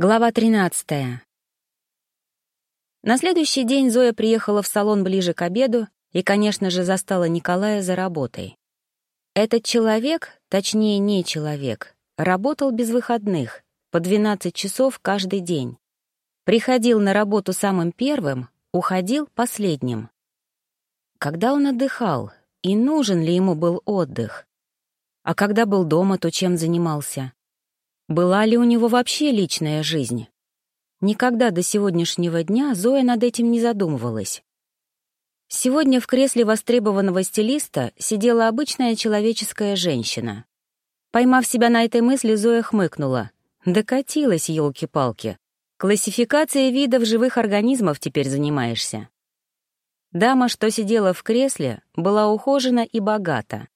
Глава 13. На следующий день Зоя приехала в салон ближе к обеду и, конечно же, застала Николая за работой. Этот человек, точнее, не человек, работал без выходных, по 12 часов каждый день. Приходил на работу самым первым, уходил последним. Когда он отдыхал, и нужен ли ему был отдых? А когда был дома, то чем занимался? Была ли у него вообще личная жизнь? Никогда до сегодняшнего дня Зоя над этим не задумывалась. Сегодня в кресле востребованного стилиста сидела обычная человеческая женщина. Поймав себя на этой мысли, Зоя хмыкнула. Докатилась, елки-палки. Классификацией видов живых организмов теперь занимаешься. Дама, что сидела в кресле, была ухожена и богата.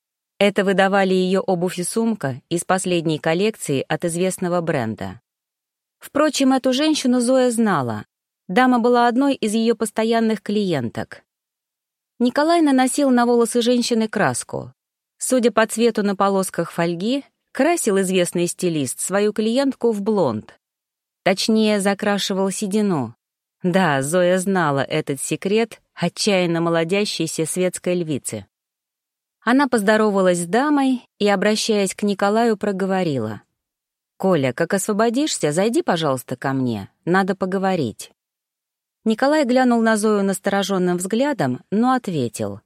Это выдавали ее обувь и сумка из последней коллекции от известного бренда. Впрочем, эту женщину Зоя знала. Дама была одной из ее постоянных клиенток. Николай наносил на волосы женщины краску. Судя по цвету на полосках фольги, красил известный стилист свою клиентку в блонд. Точнее, закрашивал седину. Да, Зоя знала этот секрет отчаянно молодящейся светской львицы. Она поздоровалась с дамой и, обращаясь к Николаю, проговорила. «Коля, как освободишься, зайди, пожалуйста, ко мне. Надо поговорить». Николай глянул на Зою настороженным взглядом, но ответил.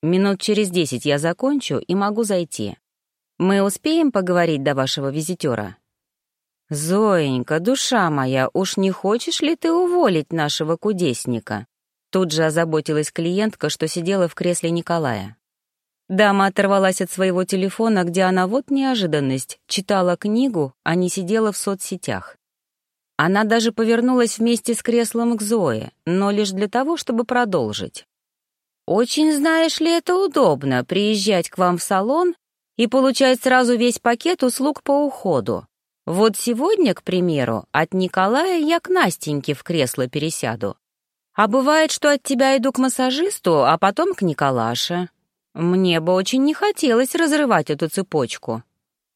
«Минут через десять я закончу и могу зайти. Мы успеем поговорить до вашего визитера?» «Зоенька, душа моя, уж не хочешь ли ты уволить нашего кудесника?» Тут же озаботилась клиентка, что сидела в кресле Николая. Дама оторвалась от своего телефона, где она, вот неожиданность, читала книгу, а не сидела в соцсетях. Она даже повернулась вместе с креслом к Зое, но лишь для того, чтобы продолжить. «Очень, знаешь ли, это удобно, приезжать к вам в салон и получать сразу весь пакет услуг по уходу. Вот сегодня, к примеру, от Николая я к Настеньке в кресло пересяду. А бывает, что от тебя иду к массажисту, а потом к Николаше. Мне бы очень не хотелось разрывать эту цепочку.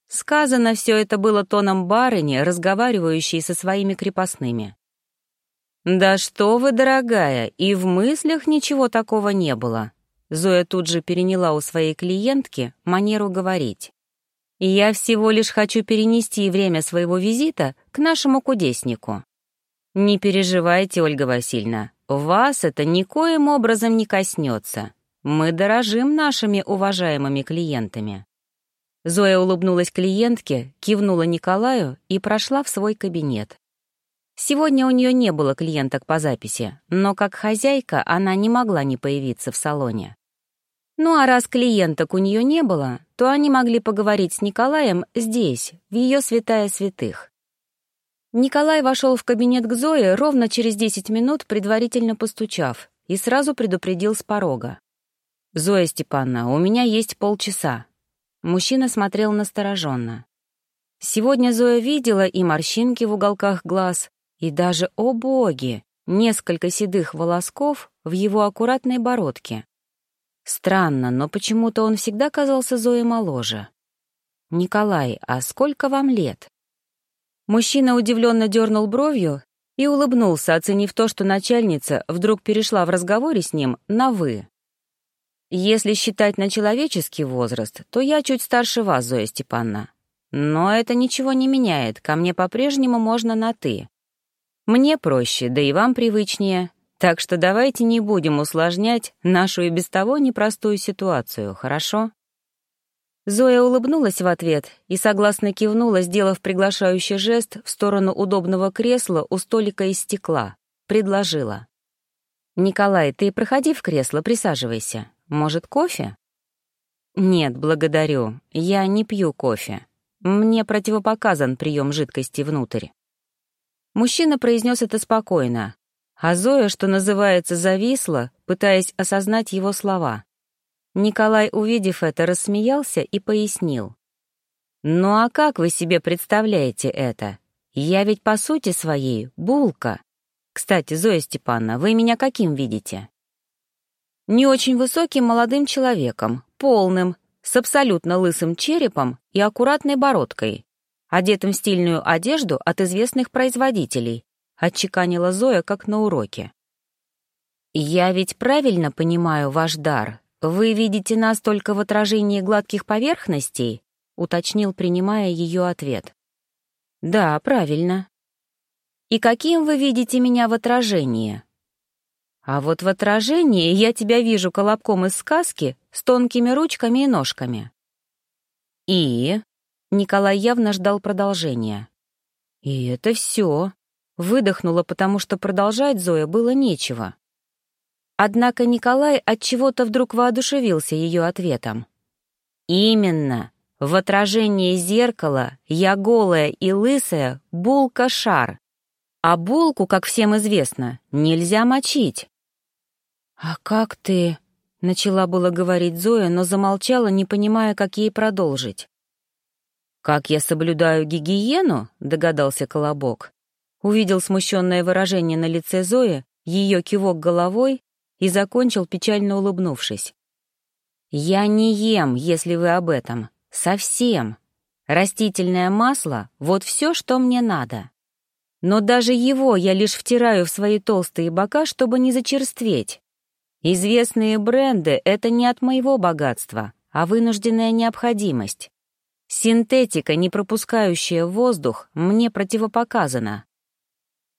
Сказано все это было тоном барыни, разговаривающей со своими крепостными. «Да что вы, дорогая, и в мыслях ничего такого не было». Зоя тут же переняла у своей клиентки манеру говорить. «Я всего лишь хочу перенести время своего визита к нашему кудеснику. Не переживайте, Ольга Васильевна, вас это никоим образом не коснется. Мы дорожим нашими уважаемыми клиентами». Зоя улыбнулась клиентке, кивнула Николаю и прошла в свой кабинет. Сегодня у нее не было клиенток по записи, но как хозяйка она не могла не появиться в салоне. Ну а раз клиенток у нее не было, то они могли поговорить с Николаем здесь, в ее святая святых. Николай вошел в кабинет к Зое ровно через 10 минут, предварительно постучав, и сразу предупредил с порога. «Зоя Степановна, у меня есть полчаса». Мужчина смотрел настороженно. Сегодня Зоя видела и морщинки в уголках глаз, и даже, о боги, несколько седых волосков в его аккуратной бородке. Странно, но почему-то он всегда казался Зое моложе. «Николай, а сколько вам лет?» Мужчина удивленно дернул бровью и улыбнулся, оценив то, что начальница вдруг перешла в разговоре с ним на «вы». Если считать на человеческий возраст, то я чуть старше вас, Зоя Степановна. Но это ничего не меняет, ко мне по-прежнему можно на «ты». Мне проще, да и вам привычнее, так что давайте не будем усложнять нашу и без того непростую ситуацию, хорошо? Зоя улыбнулась в ответ и согласно кивнула, сделав приглашающий жест в сторону удобного кресла у столика из стекла. Предложила. «Николай, ты проходи в кресло, присаживайся. Может, кофе?» «Нет, благодарю. Я не пью кофе. Мне противопоказан прием жидкости внутрь». Мужчина произнес это спокойно, а Зоя, что называется, зависла, пытаясь осознать его слова. Николай, увидев это, рассмеялся и пояснил. «Ну а как вы себе представляете это? Я ведь по сути своей булка. Кстати, Зоя Степановна, вы меня каким видите?» Не очень высоким молодым человеком, полным, с абсолютно лысым черепом и аккуратной бородкой. одетым в стильную одежду от известных производителей, отчеканила Зоя, как на уроке. «Я ведь правильно понимаю ваш дар. Вы видите нас только в отражении гладких поверхностей?» — уточнил, принимая ее ответ. «Да, правильно». «И каким вы видите меня в отражении?» «А вот в отражении я тебя вижу колобком из сказки с тонкими ручками и ножками». «И?» — Николай явно ждал продолжения. «И это все», — выдохнула, потому что продолжать Зоя было нечего. Однако Николай от чего-то вдруг воодушевился ее ответом. «Именно!» В отражении зеркала я голая и лысая булка-шар. А булку, как всем известно, нельзя мочить. «А как ты...» — начала было говорить Зоя, но замолчала, не понимая, как ей продолжить. «Как я соблюдаю гигиену?» — догадался Колобок. Увидел смущенное выражение на лице Зои, ее кивок головой и закончил, печально улыбнувшись. «Я не ем, если вы об этом. Совсем. Растительное масло — вот все, что мне надо. Но даже его я лишь втираю в свои толстые бока, чтобы не зачерстветь. Известные бренды — это не от моего богатства, а вынужденная необходимость. Синтетика, не пропускающая воздух, мне противопоказана.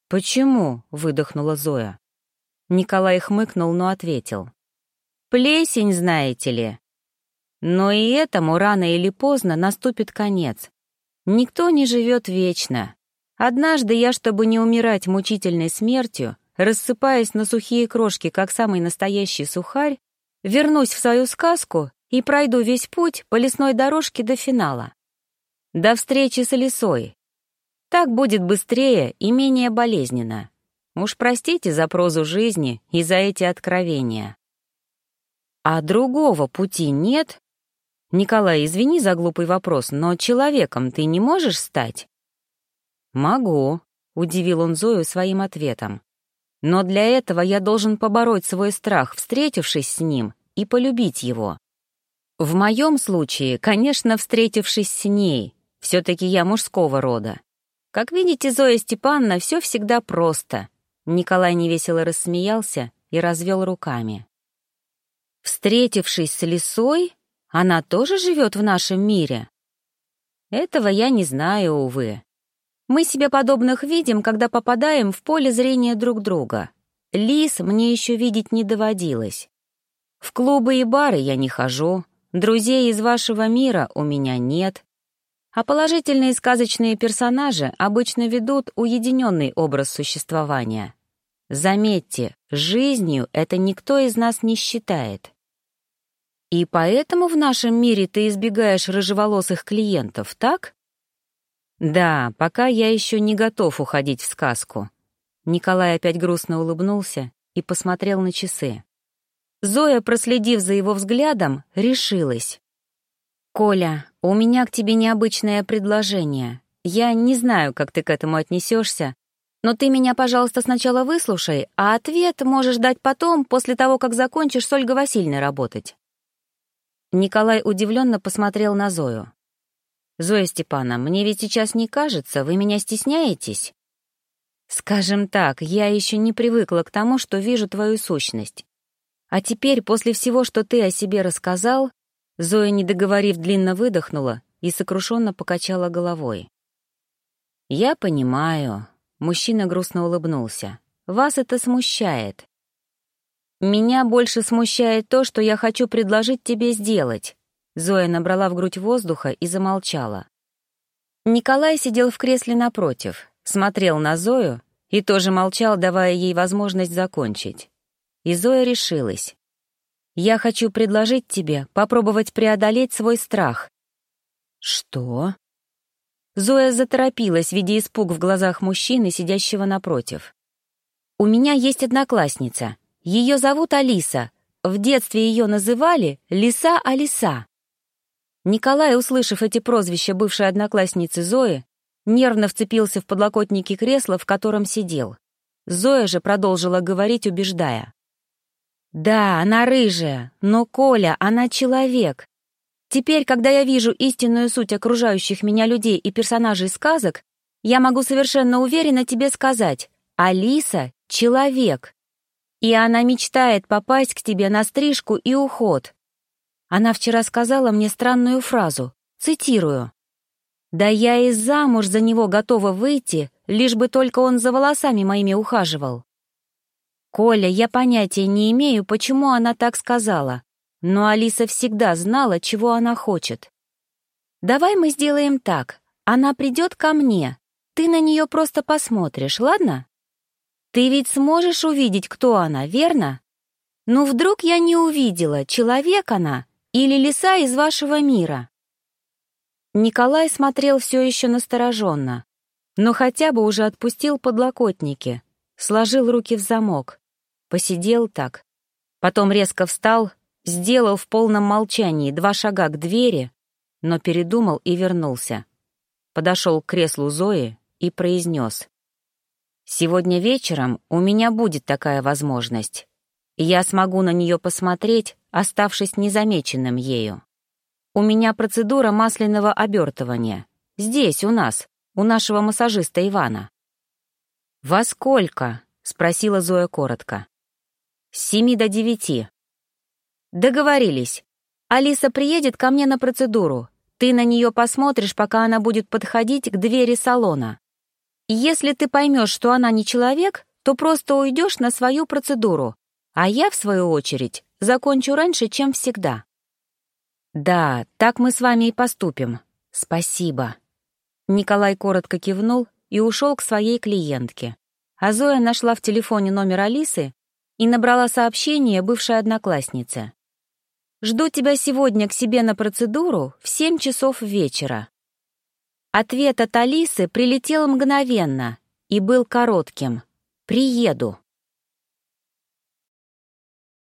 «Почему?» — выдохнула Зоя. Николай хмыкнул, но ответил. «Плесень, знаете ли. Но и этому рано или поздно наступит конец. Никто не живет вечно. Однажды я, чтобы не умирать мучительной смертью, рассыпаясь на сухие крошки, как самый настоящий сухарь, вернусь в свою сказку и пройду весь путь по лесной дорожке до финала. До встречи с лесой. Так будет быстрее и менее болезненно. Уж простите за прозу жизни и за эти откровения. А другого пути нет, «Николай, извини за глупый вопрос, но человеком ты не можешь стать?» «Могу», — удивил он Зою своим ответом. «Но для этого я должен побороть свой страх, встретившись с ним, и полюбить его. В моем случае, конечно, встретившись с ней, все-таки я мужского рода. Как видите, Зоя Степановна, все всегда просто». Николай невесело рассмеялся и развел руками. «Встретившись с лисой, она тоже живет в нашем мире? Этого я не знаю, увы. Мы себе подобных видим, когда попадаем в поле зрения друг друга. Лис мне еще видеть не доводилось. В клубы и бары я не хожу, друзей из вашего мира у меня нет. А положительные сказочные персонажи обычно ведут уединенный образ существования. Заметьте, жизнью это никто из нас не считает. И поэтому в нашем мире ты избегаешь рыжеволосых клиентов, так? Да, пока я еще не готов уходить в сказку. Николай опять грустно улыбнулся и посмотрел на часы. Зоя, проследив за его взглядом, решилась. «Коля, у меня к тебе необычное предложение. Я не знаю, как ты к этому отнесешься, но ты меня, пожалуйста, сначала выслушай, а ответ можешь дать потом, после того, как закончишь с Ольгой Васильевной работать. Николай удивленно посмотрел на Зою. «Зоя Степановна, мне ведь сейчас не кажется, вы меня стесняетесь?» «Скажем так, я еще не привыкла к тому, что вижу твою сущность. А теперь, после всего, что ты о себе рассказал...» Зоя, не договорив, длинно выдохнула и сокрушенно покачала головой. «Я понимаю», — мужчина грустно улыбнулся. «Вас это смущает. «Меня больше смущает то, что я хочу предложить тебе сделать». Зоя набрала в грудь воздуха и замолчала. Николай сидел в кресле напротив, смотрел на Зою и тоже молчал, давая ей возможность закончить. И Зоя решилась. «Я хочу предложить тебе попробовать преодолеть свой страх». «Что?» Зоя заторопилась, видя испуг в глазах мужчины, сидящего напротив. «У меня есть одноклассница. Ее зовут Алиса. В детстве ее называли Лиса Алиса. Николай, услышав эти прозвища бывшей одноклассницы Зои, нервно вцепился в подлокотники кресла, в котором сидел. Зоя же продолжила говорить, убеждая. «Да, она рыжая, но, Коля, она человек. Теперь, когда я вижу истинную суть окружающих меня людей и персонажей сказок, я могу совершенно уверенно тебе сказать, Алиса — человек. И она мечтает попасть к тебе на стрижку и уход. Она вчера сказала мне странную фразу, цитирую. «Да я и замуж за него готова выйти, лишь бы только он за волосами моими ухаживал». Коля, я понятия не имею, почему она так сказала, но Алиса всегда знала, чего она хочет. «Давай мы сделаем так. Она придет ко мне. Ты на нее просто посмотришь, ладно?» Ты ведь сможешь увидеть, кто она, верно? Ну, вдруг я не увидела, человек она или лиса из вашего мира?» Николай смотрел все еще настороженно, но хотя бы уже отпустил подлокотники, сложил руки в замок, посидел так, потом резко встал, сделал в полном молчании два шага к двери, но передумал и вернулся. Подошел к креслу Зои и произнес. Сегодня вечером у меня будет такая возможность. Я смогу на нее посмотреть, оставшись незамеченным ею. У меня процедура масляного обертывания. Здесь, у нас, у нашего массажиста Ивана. «Во сколько?» — спросила Зоя коротко. «С семи до девяти». «Договорились. Алиса приедет ко мне на процедуру. Ты на нее посмотришь, пока она будет подходить к двери салона. Если ты поймешь, что она не человек, то просто уйдешь на свою процедуру, а я, в свою очередь, закончу раньше, чем всегда. Да, так мы с вами и поступим. Спасибо. Николай коротко кивнул и ушел к своей клиентке. А Зоя нашла в телефоне номер Алисы и набрала сообщение бывшей однокласснице. «Жду тебя сегодня к себе на процедуру в 7 часов вечера. Ответ от Алисы прилетел мгновенно и был коротким. «Приеду».